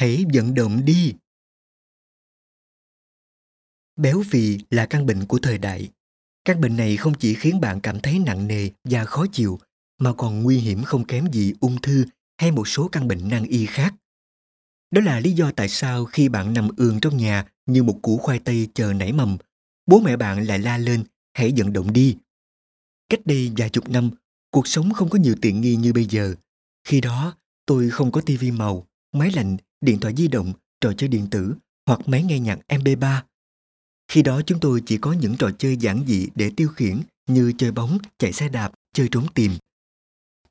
hãy vận động đi. Béo phì là căn bệnh của thời đại. Căn bệnh này không chỉ khiến bạn cảm thấy nặng nề và khó chịu, mà còn nguy hiểm không kém gì ung thư hay một số căn bệnh nan y khác. Đó là lý do tại sao khi bạn nằm ườn trong nhà như một củ khoai tây chờ nảy mầm, bố mẹ bạn lại la lên, hãy vận động đi. Cách đây vài chục năm, cuộc sống không có nhiều tiện nghi như bây giờ. Khi đó, tôi không có tivi màu, máy lạnh, điện thoại di động, trò chơi điện tử hoặc máy nghe nhạc MP3. Khi đó chúng tôi chỉ có những trò chơi giản dị để tiêu khiển như chơi bóng, chạy xe đạp, chơi trốn tìm.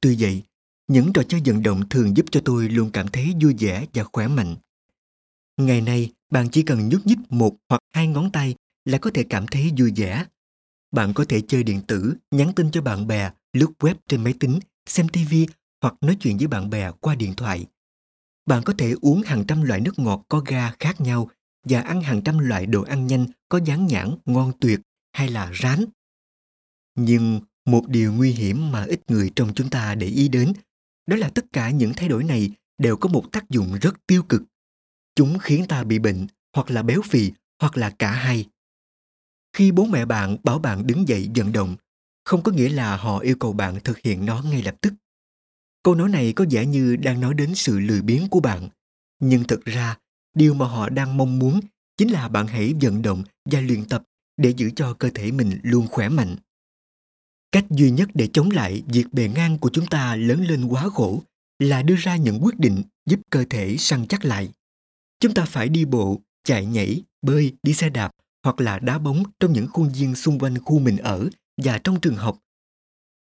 Tuy vậy, những trò chơi vận động thường giúp cho tôi luôn cảm thấy vui vẻ và khỏe mạnh. Ngày nay, bạn chỉ cần nhúc nhích một hoặc hai ngón tay là có thể cảm thấy vui vẻ. Bạn có thể chơi điện tử, nhắn tin cho bạn bè, lướt web trên máy tính, xem TV hoặc nói chuyện với bạn bè qua điện thoại. Bạn có thể uống hàng trăm loại nước ngọt có ga khác nhau và ăn hàng trăm loại đồ ăn nhanh có dán nhãn ngon tuyệt hay là rán. Nhưng một điều nguy hiểm mà ít người trong chúng ta để ý đến đó là tất cả những thay đổi này đều có một tác dụng rất tiêu cực. Chúng khiến ta bị bệnh hoặc là béo phì hoặc là cả hai. Khi bố mẹ bạn bảo bạn đứng dậy vận động, không có nghĩa là họ yêu cầu bạn thực hiện nó ngay lập tức. Câu nói này có vẻ như đang nói đến sự lười biếng của bạn, nhưng thực ra, điều mà họ đang mong muốn chính là bạn hãy vận động và luyện tập để giữ cho cơ thể mình luôn khỏe mạnh. Cách duy nhất để chống lại việc bề ngang của chúng ta lớn lên quá khổ là đưa ra những quyết định giúp cơ thể săn chắc lại. Chúng ta phải đi bộ, chạy nhảy, bơi, đi xe đạp hoặc là đá bóng trong những khuôn viên xung quanh khu mình ở và trong trường học.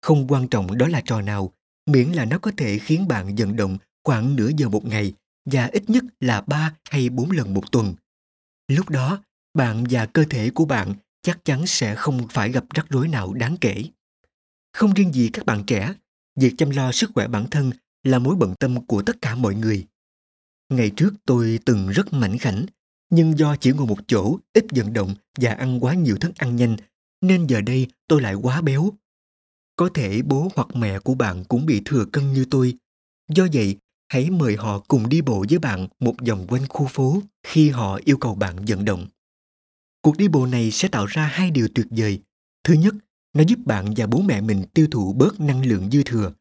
Không quan trọng đó là trò nào, miễn là nó có thể khiến bạn vận động khoảng nửa giờ một ngày và ít nhất là 3 hay 4 lần một tuần. Lúc đó, bạn và cơ thể của bạn chắc chắn sẽ không phải gặp rắc rối nào đáng kể. Không riêng gì các bạn trẻ, việc chăm lo sức khỏe bản thân là mối bận tâm của tất cả mọi người. Ngày trước tôi từng rất mảnh khảnh, nhưng do chỉ ngồi một chỗ, ít vận động và ăn quá nhiều thức ăn nhanh, nên giờ đây tôi lại quá béo. Có thể bố hoặc mẹ của bạn cũng bị thừa cân như tôi. Do vậy, hãy mời họ cùng đi bộ với bạn một vòng quanh khu phố khi họ yêu cầu bạn vận động. Cuộc đi bộ này sẽ tạo ra hai điều tuyệt vời. Thứ nhất, nó giúp bạn và bố mẹ mình tiêu thụ bớt năng lượng dư thừa.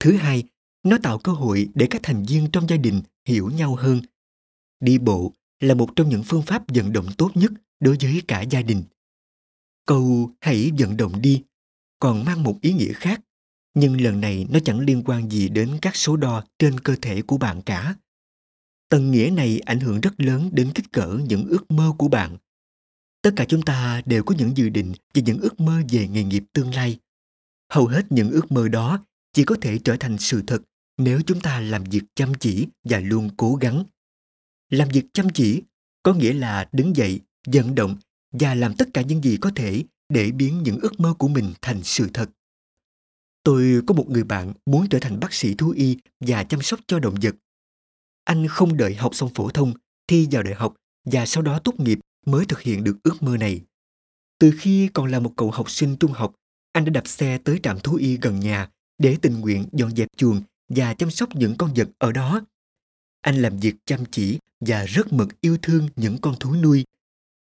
Thứ hai, nó tạo cơ hội để các thành viên trong gia đình hiểu nhau hơn. Đi bộ là một trong những phương pháp vận động tốt nhất đối với cả gia đình. Câu hãy vận động đi còn mang một ý nghĩa khác, nhưng lần này nó chẳng liên quan gì đến các số đo trên cơ thể của bạn cả. Tầng nghĩa này ảnh hưởng rất lớn đến kích cỡ những ước mơ của bạn. Tất cả chúng ta đều có những dự định và những ước mơ về nghề nghiệp tương lai. Hầu hết những ước mơ đó chỉ có thể trở thành sự thật nếu chúng ta làm việc chăm chỉ và luôn cố gắng. Làm việc chăm chỉ có nghĩa là đứng dậy, vận động và làm tất cả những gì có thể để biến những ước mơ của mình thành sự thật. Tôi có một người bạn muốn trở thành bác sĩ thú y và chăm sóc cho động vật. Anh không đợi học xong phổ thông, thi vào đại học và sau đó tốt nghiệp mới thực hiện được ước mơ này. Từ khi còn là một cậu học sinh trung học, anh đã đạp xe tới trạm thú y gần nhà để tình nguyện dọn dẹp chuồng và chăm sóc những con vật ở đó. Anh làm việc chăm chỉ và rất mực yêu thương những con thú nuôi.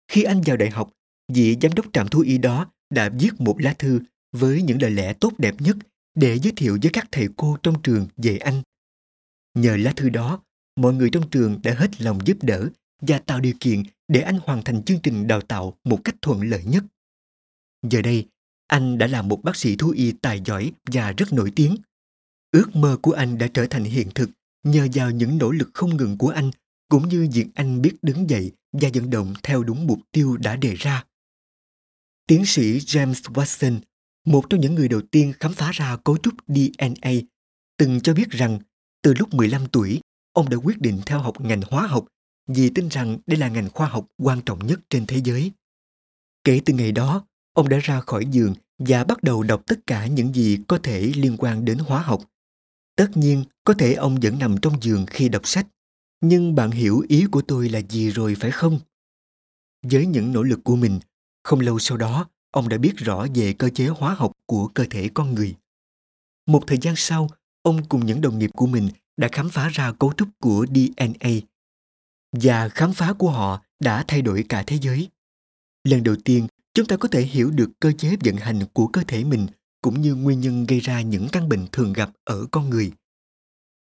Khi anh vào đại học, vị giám đốc trạm thú y đó đã viết một lá thư với những lời lẽ tốt đẹp nhất để giới thiệu với các thầy cô trong trường về anh. Nhờ lá thư đó, mọi người trong trường đã hết lòng giúp đỡ và tạo điều kiện để anh hoàn thành chương trình đào tạo một cách thuận lợi nhất. Giờ đây, anh đã là một bác sĩ thú y tài giỏi và rất nổi tiếng. Ước mơ của anh đã trở thành hiện thực nhờ vào những nỗ lực không ngừng của anh cũng như việc anh biết đứng dậy và vận động theo đúng mục tiêu đã đề ra. Tiến sĩ James Watson, một trong những người đầu tiên khám phá ra cấu trúc DNA, từng cho biết rằng từ lúc 15 tuổi, ông đã quyết định theo học ngành hóa học vì tin rằng đây là ngành khoa học quan trọng nhất trên thế giới. Kể từ ngày đó, ông đã ra khỏi giường và bắt đầu đọc tất cả những gì có thể liên quan đến hóa học. Tất nhiên, có thể ông vẫn nằm trong giường khi đọc sách, nhưng bạn hiểu ý của tôi là gì rồi phải không? Với những nỗ lực của mình, không lâu sau đó, ông đã biết rõ về cơ chế hóa học của cơ thể con người. Một thời gian sau, ông cùng những đồng nghiệp của mình đã khám phá ra cấu trúc của DNA và khám phá của họ đã thay đổi cả thế giới. Lần đầu tiên, chúng ta có thể hiểu được cơ chế vận hành của cơ thể mình cũng như nguyên nhân gây ra những căn bệnh thường gặp ở con người.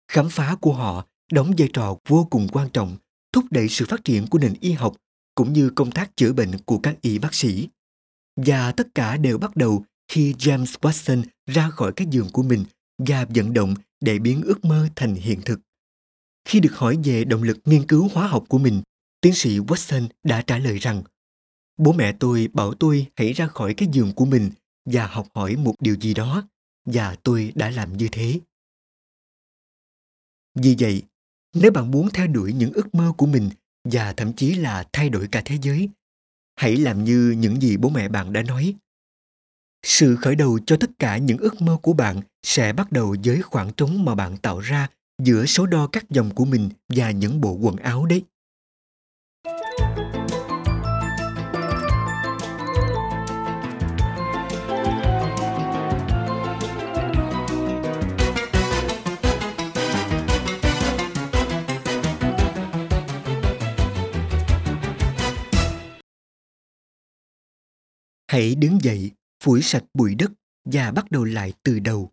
Khám phá của họ đóng vai trò vô cùng quan trọng thúc đẩy sự phát triển của nền y học cũng như công tác chữa bệnh của các y bác sĩ. Và tất cả đều bắt đầu khi James Watson ra khỏi cái giường của mình và vận động để biến ước mơ thành hiện thực. Khi được hỏi về động lực nghiên cứu hóa học của mình, tiến sĩ Watson đã trả lời rằng Bố mẹ tôi bảo tôi hãy ra khỏi cái giường của mình và học hỏi một điều gì đó, và tôi đã làm như thế. Vì vậy, nếu bạn muốn theo đuổi những ước mơ của mình và thậm chí là thay đổi cả thế giới, hãy làm như những gì bố mẹ bạn đã nói. Sự khởi đầu cho tất cả những ước mơ của bạn sẽ bắt đầu với khoảng trống mà bạn tạo ra giữa số đo các dòng của mình và những bộ quần áo đấy. Hãy đứng dậy, phủi sạch bụi đất và bắt đầu lại từ đầu.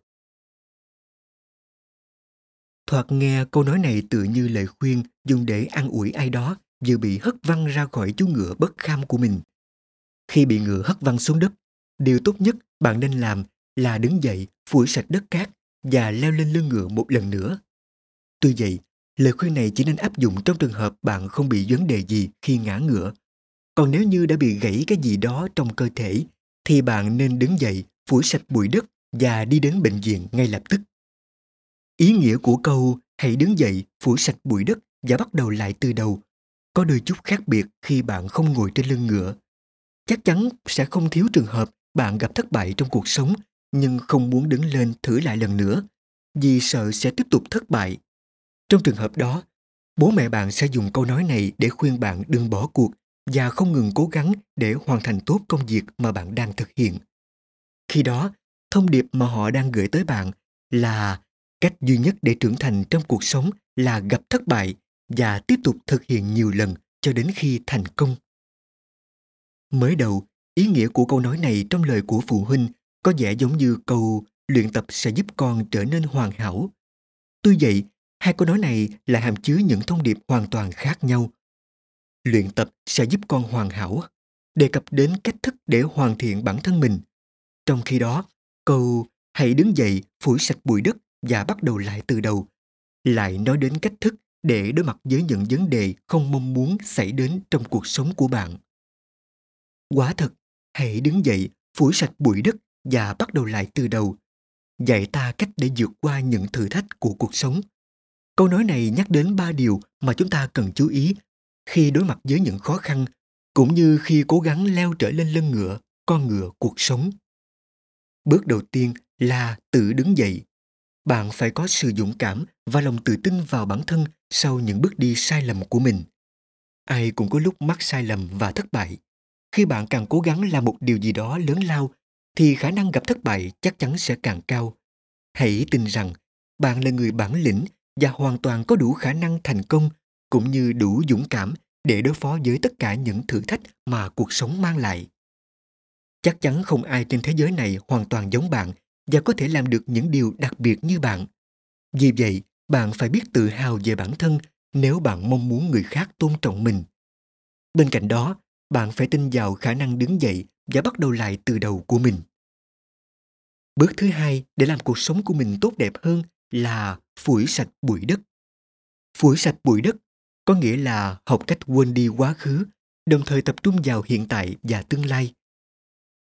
Thoạt nghe câu nói này tự như lời khuyên dùng để an ủi ai đó vừa bị hất văng ra khỏi chú ngựa bất kham của mình. Khi bị ngựa hất văng xuống đất, điều tốt nhất bạn nên làm là đứng dậy, phủi sạch đất cát và leo lên lưng ngựa một lần nữa. Tuy vậy, lời khuyên này chỉ nên áp dụng trong trường hợp bạn không bị vấn đề gì khi ngã ngựa còn nếu như đã bị gãy cái gì đó trong cơ thể, thì bạn nên đứng dậy, phủi sạch bụi đất và đi đến bệnh viện ngay lập tức. Ý nghĩa của câu hãy đứng dậy, phủi sạch bụi đất và bắt đầu lại từ đầu có đôi chút khác biệt khi bạn không ngồi trên lưng ngựa. Chắc chắn sẽ không thiếu trường hợp bạn gặp thất bại trong cuộc sống nhưng không muốn đứng lên thử lại lần nữa vì sợ sẽ tiếp tục thất bại. Trong trường hợp đó, bố mẹ bạn sẽ dùng câu nói này để khuyên bạn đừng bỏ cuộc và không ngừng cố gắng để hoàn thành tốt công việc mà bạn đang thực hiện. Khi đó, thông điệp mà họ đang gửi tới bạn là cách duy nhất để trưởng thành trong cuộc sống là gặp thất bại và tiếp tục thực hiện nhiều lần cho đến khi thành công. Mới đầu, ý nghĩa của câu nói này trong lời của phụ huynh có vẻ giống như câu luyện tập sẽ giúp con trở nên hoàn hảo. Tuy vậy, hai câu nói này lại hàm chứa những thông điệp hoàn toàn khác nhau luyện tập sẽ giúp con hoàn hảo, đề cập đến cách thức để hoàn thiện bản thân mình. Trong khi đó câu hãy đứng dậy phủi sạch bụi đất và bắt đầu lại từ đầu. Lại nói đến cách thức để đối mặt với những vấn đề không mong muốn xảy đến trong cuộc sống của bạn. Quả thật, hãy đứng dậy phủi sạch bụi đất và bắt đầu lại từ đầu. Dạy ta cách để vượt qua những thử thách của cuộc sống. Câu nói này nhắc đến ba điều mà chúng ta cần chú ý khi đối mặt với những khó khăn, cũng như khi cố gắng leo trở lên lưng ngựa, con ngựa cuộc sống. Bước đầu tiên là tự đứng dậy. Bạn phải có sự dũng cảm và lòng tự tin vào bản thân sau những bước đi sai lầm của mình. Ai cũng có lúc mắc sai lầm và thất bại. Khi bạn càng cố gắng làm một điều gì đó lớn lao, thì khả năng gặp thất bại chắc chắn sẽ càng cao. Hãy tin rằng, bạn là người bản lĩnh và hoàn toàn có đủ khả năng thành công cũng như đủ dũng cảm để đối phó với tất cả những thử thách mà cuộc sống mang lại. Chắc chắn không ai trên thế giới này hoàn toàn giống bạn và có thể làm được những điều đặc biệt như bạn. Vì vậy, bạn phải biết tự hào về bản thân nếu bạn mong muốn người khác tôn trọng mình. Bên cạnh đó, bạn phải tin vào khả năng đứng dậy và bắt đầu lại từ đầu của mình. Bước thứ hai để làm cuộc sống của mình tốt đẹp hơn là phủi sạch bụi đất. Phủi sạch bụi đất có nghĩa là học cách quên đi quá khứ, đồng thời tập trung vào hiện tại và tương lai.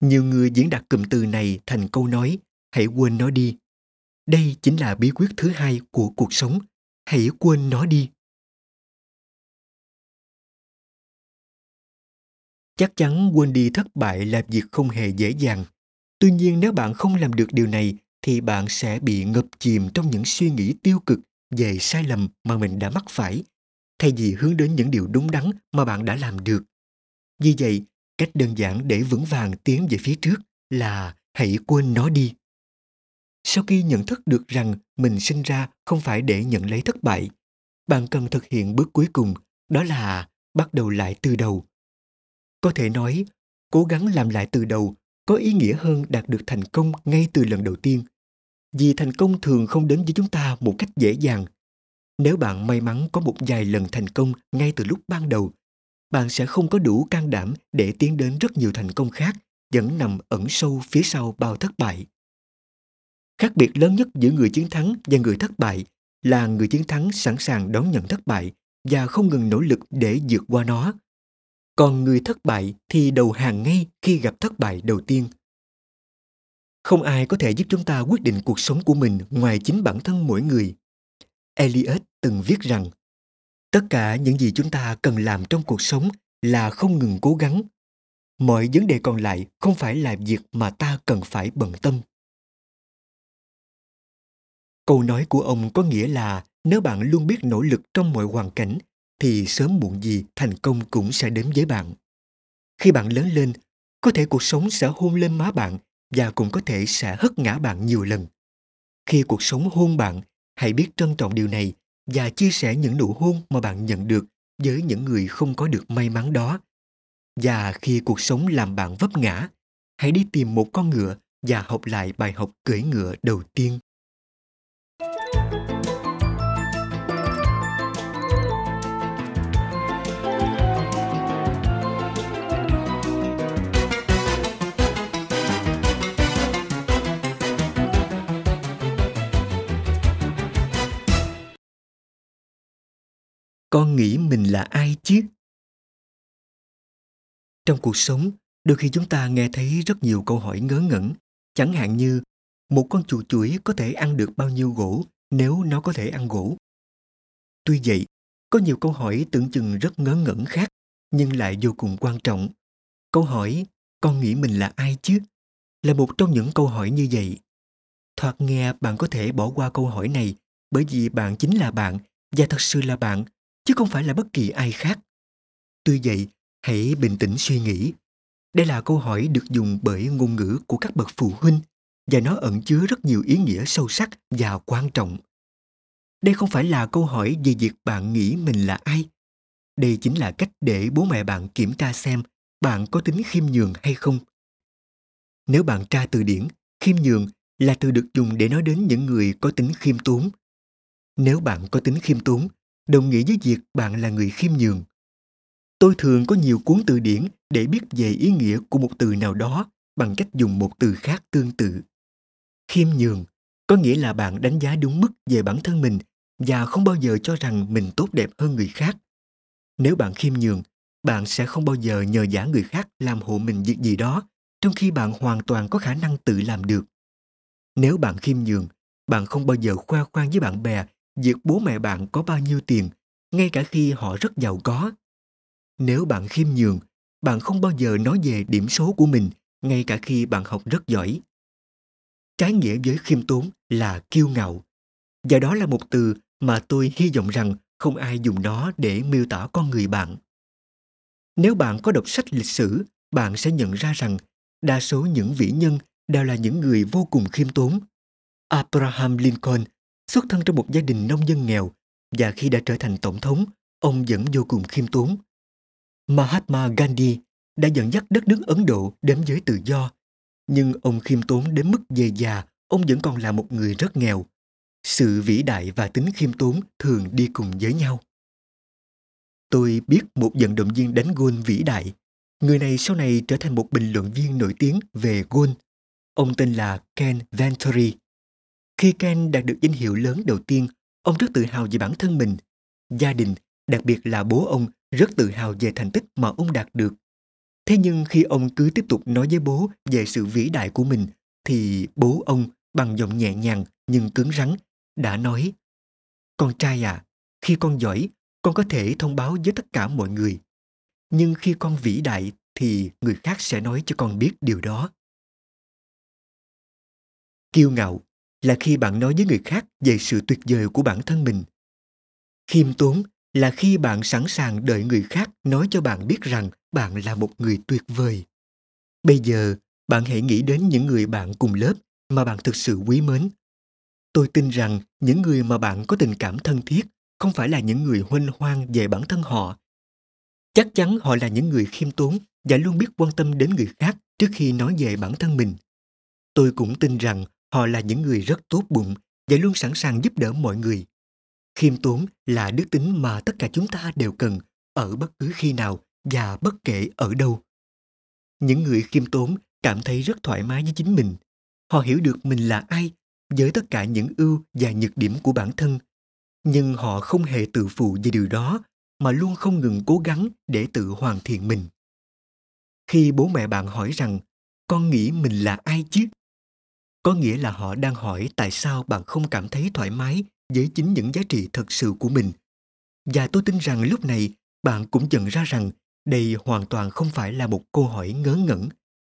Nhiều người diễn đạt cụm từ này thành câu nói, hãy quên nó đi. Đây chính là bí quyết thứ hai của cuộc sống, hãy quên nó đi. Chắc chắn quên đi thất bại là việc không hề dễ dàng. Tuy nhiên nếu bạn không làm được điều này, thì bạn sẽ bị ngập chìm trong những suy nghĩ tiêu cực về sai lầm mà mình đã mắc phải thay vì hướng đến những điều đúng đắn mà bạn đã làm được. Vì vậy, cách đơn giản để vững vàng tiến về phía trước là hãy quên nó đi. Sau khi nhận thức được rằng mình sinh ra không phải để nhận lấy thất bại, bạn cần thực hiện bước cuối cùng đó là bắt đầu lại từ đầu. Có thể nói, cố gắng làm lại từ đầu có ý nghĩa hơn đạt được thành công ngay từ lần đầu tiên. Vì thành công thường không đến với chúng ta một cách dễ dàng. Nếu bạn may mắn có một vài lần thành công ngay từ lúc ban đầu, bạn sẽ không có đủ can đảm để tiến đến rất nhiều thành công khác vẫn nằm ẩn sâu phía sau bao thất bại. Khác biệt lớn nhất giữa người chiến thắng và người thất bại là người chiến thắng sẵn sàng đón nhận thất bại và không ngừng nỗ lực để vượt qua nó. Còn người thất bại thì đầu hàng ngay khi gặp thất bại đầu tiên. Không ai có thể giúp chúng ta quyết định cuộc sống của mình ngoài chính bản thân mỗi người. Eliot từng viết rằng, tất cả những gì chúng ta cần làm trong cuộc sống là không ngừng cố gắng. Mọi vấn đề còn lại không phải là việc mà ta cần phải bận tâm. Câu nói của ông có nghĩa là nếu bạn luôn biết nỗ lực trong mọi hoàn cảnh thì sớm muộn gì thành công cũng sẽ đến với bạn. Khi bạn lớn lên, có thể cuộc sống sẽ hôn lên má bạn và cũng có thể sẽ hất ngã bạn nhiều lần. Khi cuộc sống hôn bạn, hãy biết trân trọng điều này và chia sẻ những nụ hôn mà bạn nhận được với những người không có được may mắn đó. Và khi cuộc sống làm bạn vấp ngã, hãy đi tìm một con ngựa và học lại bài học cưỡi ngựa đầu tiên. Con nghĩ mình là ai chứ? Trong cuộc sống, đôi khi chúng ta nghe thấy rất nhiều câu hỏi ngớ ngẩn. Chẳng hạn như, một con chuột chuỗi có thể ăn được bao nhiêu gỗ nếu nó có thể ăn gỗ? Tuy vậy, có nhiều câu hỏi tưởng chừng rất ngớ ngẩn khác, nhưng lại vô cùng quan trọng. Câu hỏi, con nghĩ mình là ai chứ? là một trong những câu hỏi như vậy. Thoạt nghe bạn có thể bỏ qua câu hỏi này bởi vì bạn chính là bạn và thật sự là bạn chứ không phải là bất kỳ ai khác. Tuy vậy, hãy bình tĩnh suy nghĩ. Đây là câu hỏi được dùng bởi ngôn ngữ của các bậc phụ huynh và nó ẩn chứa rất nhiều ý nghĩa sâu sắc và quan trọng. Đây không phải là câu hỏi về việc bạn nghĩ mình là ai. Đây chính là cách để bố mẹ bạn kiểm tra xem bạn có tính khiêm nhường hay không. Nếu bạn tra từ điển, khiêm nhường là từ được dùng để nói đến những người có tính khiêm tốn. Nếu bạn có tính khiêm tốn, đồng nghĩa với việc bạn là người khiêm nhường. Tôi thường có nhiều cuốn từ điển để biết về ý nghĩa của một từ nào đó bằng cách dùng một từ khác tương tự. Khiêm nhường có nghĩa là bạn đánh giá đúng mức về bản thân mình và không bao giờ cho rằng mình tốt đẹp hơn người khác. Nếu bạn khiêm nhường, bạn sẽ không bao giờ nhờ giả người khác làm hộ mình việc gì đó, trong khi bạn hoàn toàn có khả năng tự làm được. Nếu bạn khiêm nhường, bạn không bao giờ khoe khoang với bạn bè việc bố mẹ bạn có bao nhiêu tiền, ngay cả khi họ rất giàu có. Nếu bạn khiêm nhường, bạn không bao giờ nói về điểm số của mình, ngay cả khi bạn học rất giỏi. Trái nghĩa với khiêm tốn là kiêu ngạo. Và đó là một từ mà tôi hy vọng rằng không ai dùng nó để miêu tả con người bạn. Nếu bạn có đọc sách lịch sử, bạn sẽ nhận ra rằng đa số những vĩ nhân đều là những người vô cùng khiêm tốn. Abraham Lincoln xuất thân trong một gia đình nông dân nghèo và khi đã trở thành tổng thống, ông vẫn vô cùng khiêm tốn. Mahatma Gandhi đã dẫn dắt đất nước Ấn Độ đến giới tự do, nhưng ông khiêm tốn đến mức về già, ông vẫn còn là một người rất nghèo. Sự vĩ đại và tính khiêm tốn thường đi cùng với nhau. Tôi biết một vận động viên đánh gôn vĩ đại. Người này sau này trở thành một bình luận viên nổi tiếng về gôn. Ông tên là Ken Venturi. Khi Ken đạt được danh hiệu lớn đầu tiên, ông rất tự hào về bản thân mình. Gia đình, đặc biệt là bố ông, rất tự hào về thành tích mà ông đạt được. Thế nhưng khi ông cứ tiếp tục nói với bố về sự vĩ đại của mình, thì bố ông bằng giọng nhẹ nhàng nhưng cứng rắn đã nói Con trai à, khi con giỏi, con có thể thông báo với tất cả mọi người. Nhưng khi con vĩ đại thì người khác sẽ nói cho con biết điều đó. Kiêu ngạo là khi bạn nói với người khác về sự tuyệt vời của bản thân mình khiêm tốn là khi bạn sẵn sàng đợi người khác nói cho bạn biết rằng bạn là một người tuyệt vời bây giờ, bạn hãy nghĩ đến những người bạn cùng lớp mà bạn thực sự quý mến tôi tin rằng những người mà bạn có tình cảm thân thiết không phải là những người huênh hoang về bản thân họ. Chắc chắn họ là những người khiêm tốn và luôn biết quan tâm đến người khác trước khi nói về bản thân mình. Tôi cũng tin rằng họ là những người rất tốt bụng và luôn sẵn sàng giúp đỡ mọi người. Khiêm tốn là đức tính mà tất cả chúng ta đều cần ở bất cứ khi nào và bất kể ở đâu. Những người khiêm tốn cảm thấy rất thoải mái với chính mình. Họ hiểu được mình là ai với tất cả những ưu và nhược điểm của bản thân. Nhưng họ không hề tự phụ về điều đó mà luôn không ngừng cố gắng để tự hoàn thiện mình. Khi bố mẹ bạn hỏi rằng, con nghĩ mình là ai chứ? Có nghĩa là họ đang hỏi tại sao bạn không cảm thấy thoải mái với chính những giá trị thật sự của mình. Và tôi tin rằng lúc này, bạn cũng nhận ra rằng đây hoàn toàn không phải là một câu hỏi ngớ ngẩn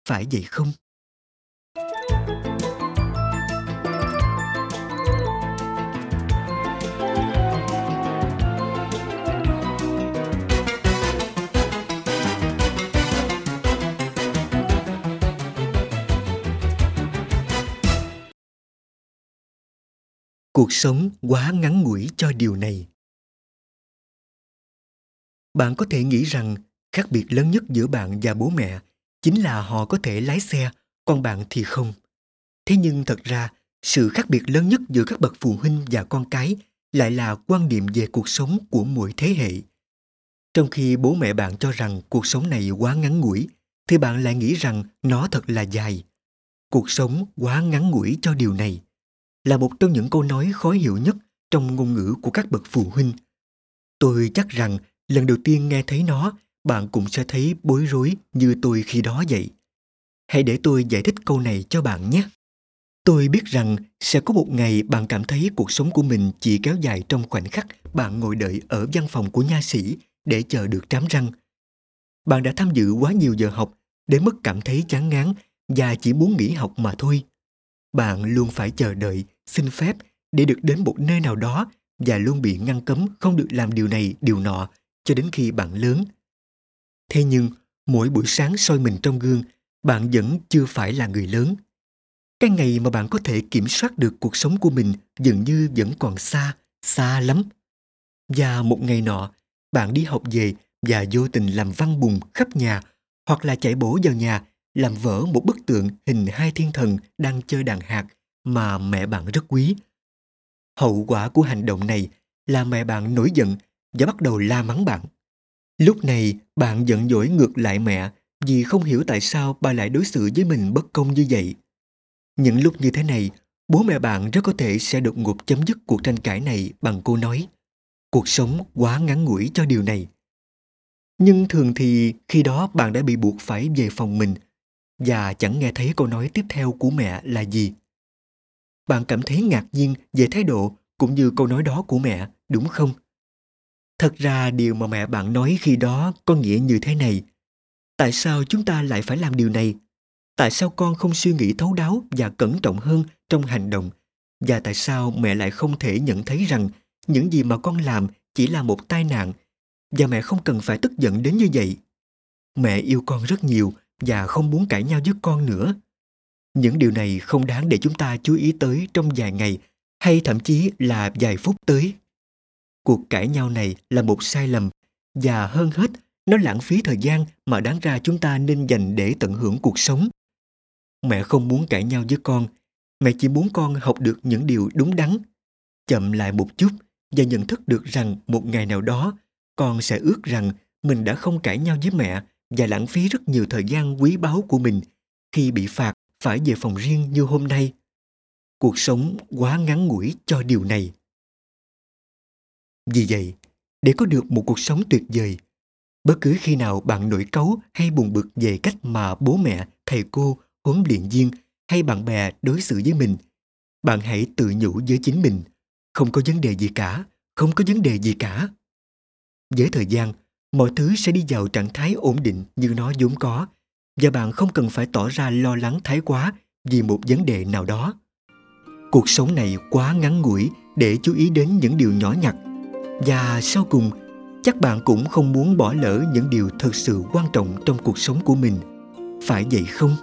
phải vậy không cuộc sống quá ngắn ngủi cho điều này. Bạn có thể nghĩ rằng khác biệt lớn nhất giữa bạn và bố mẹ chính là họ có thể lái xe, còn bạn thì không. Thế nhưng thật ra, sự khác biệt lớn nhất giữa các bậc phụ huynh và con cái lại là quan niệm về cuộc sống của mỗi thế hệ. Trong khi bố mẹ bạn cho rằng cuộc sống này quá ngắn ngủi, thì bạn lại nghĩ rằng nó thật là dài. Cuộc sống quá ngắn ngủi cho điều này là một trong những câu nói khó hiểu nhất trong ngôn ngữ của các bậc phụ huynh. Tôi chắc rằng lần đầu tiên nghe thấy nó, bạn cũng sẽ thấy bối rối như tôi khi đó vậy. Hãy để tôi giải thích câu này cho bạn nhé. Tôi biết rằng sẽ có một ngày bạn cảm thấy cuộc sống của mình chỉ kéo dài trong khoảnh khắc bạn ngồi đợi ở văn phòng của nha sĩ để chờ được trám răng. Bạn đã tham dự quá nhiều giờ học đến mức cảm thấy chán ngán và chỉ muốn nghỉ học mà thôi. Bạn luôn phải chờ đợi xin phép để được đến một nơi nào đó và luôn bị ngăn cấm không được làm điều này, điều nọ, cho đến khi bạn lớn. Thế nhưng, mỗi buổi sáng soi mình trong gương, bạn vẫn chưa phải là người lớn. Cái ngày mà bạn có thể kiểm soát được cuộc sống của mình dường như vẫn còn xa xa lắm. Và một ngày nọ, bạn đi học về và vô tình làm văng bùng khắp nhà hoặc là chạy bổ vào nhà, làm vỡ một bức tượng hình hai thiên thần đang chơi đàn hạt mà mẹ bạn rất quý hậu quả của hành động này là mẹ bạn nổi giận và bắt đầu la mắng bạn Lúc này, bạn giận dỗi ngược lại mẹ vì không hiểu tại sao bà lại đối xử với mình bất công như vậy. Những lúc như thế này, bố mẹ bạn rất có thể sẽ đột ngột chấm dứt cuộc tranh cãi này bằng câu nói cuộc sống quá ngắn ngủi cho điều này. Nhưng thường thì khi đó bạn đã bị buộc phải về phòng mình và chẳng nghe thấy câu nói tiếp theo của mẹ là gì. Bạn cảm thấy ngạc nhiên về thái độ cũng như câu nói đó của mẹ, đúng không? thật ra điều mà mẹ bạn nói khi đó có nghĩa như thế này. Tại sao chúng ta lại phải làm điều này? Tại sao con không suy nghĩ thấu đáo và cẩn trọng hơn trong hành động? Và tại sao mẹ lại không thể nhận thấy rằng những gì mà con làm chỉ là một tai nạn và mẹ không cần phải tức giận đến như vậy? Mẹ yêu con rất nhiều và không muốn cãi nhau với con nữa những điều này không đáng để chúng ta chú ý tới trong vài ngày, hay thậm chí là vài phút tới. Cuộc cãi nhau này là một sai lầm, và hơn hết, nó lãng phí thời gian mà đáng ra chúng ta nên dành để tận hưởng cuộc sống. Mẹ không muốn cãi nhau với con, mẹ chỉ muốn con học được những điều đúng đắn. Chậm lại một chút và nhận thức được rằng một ngày nào đó, con sẽ ước rằng mình đã không cãi nhau với mẹ và lãng phí rất nhiều thời gian quý báu của mình khi bị phạt phải về phòng riêng như hôm nay. Cuộc sống quá ngắn ngủi cho điều này. Vì vậy, để có được một cuộc sống tuyệt vời, bất cứ khi nào bạn nổi cáu hay buồn bực về cách mà bố mẹ, thầy cô, huấn luyện viên hay bạn bè đối xử với mình, bạn hãy tự nhủ với chính mình, không có vấn đề gì cả, không có vấn đề gì cả. Với thời gian, mọi thứ sẽ đi vào trạng thái ổn định như nó vốn có và bạn không cần phải tỏ ra lo lắng thái quá vì một vấn đề nào đó. Cuộc sống này quá ngắn ngủi để chú ý đến những điều nhỏ nhặt. Và sau cùng, chắc bạn cũng không muốn bỏ lỡ những điều thật sự quan trọng trong cuộc sống của mình. Phải vậy không?